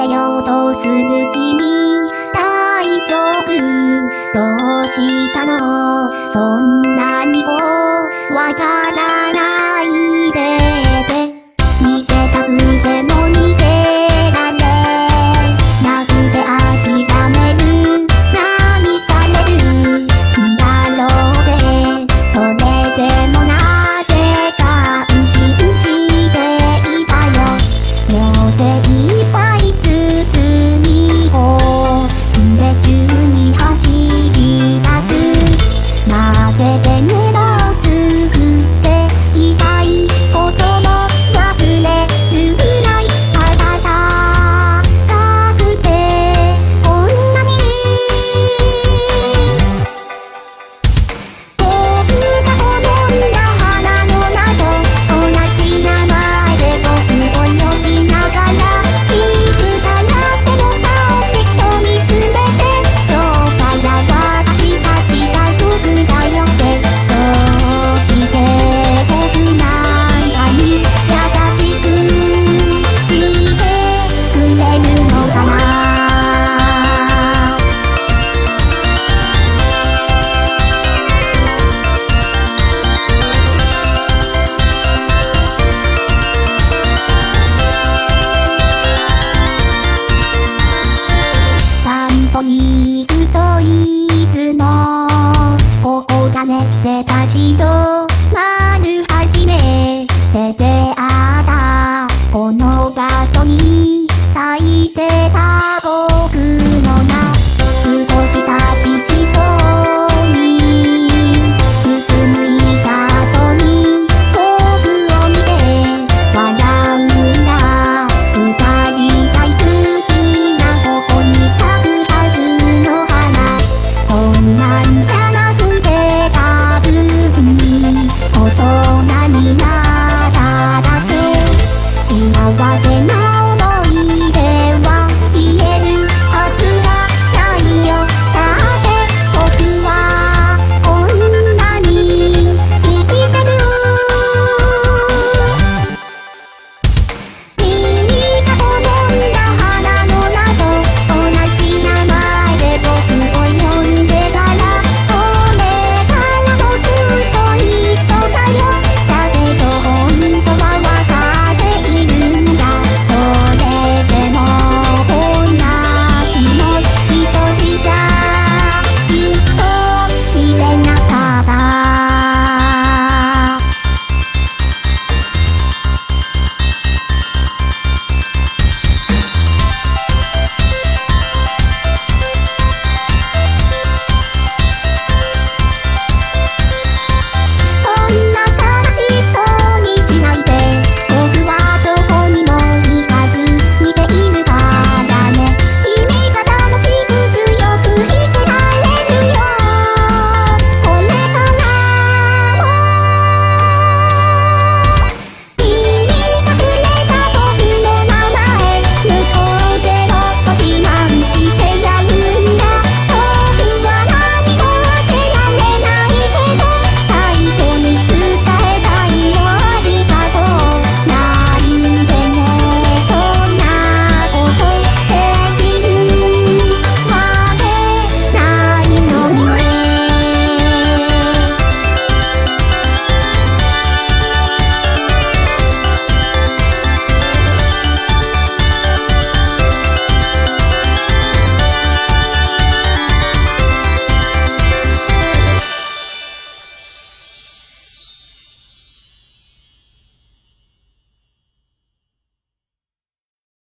だよ。とする君。大丈夫。どうしたの？そんなてた僕